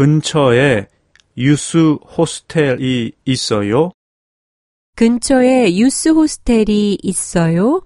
근처에 유스 호스텔이 있어요? 근처에 유스 호스텔이 있어요?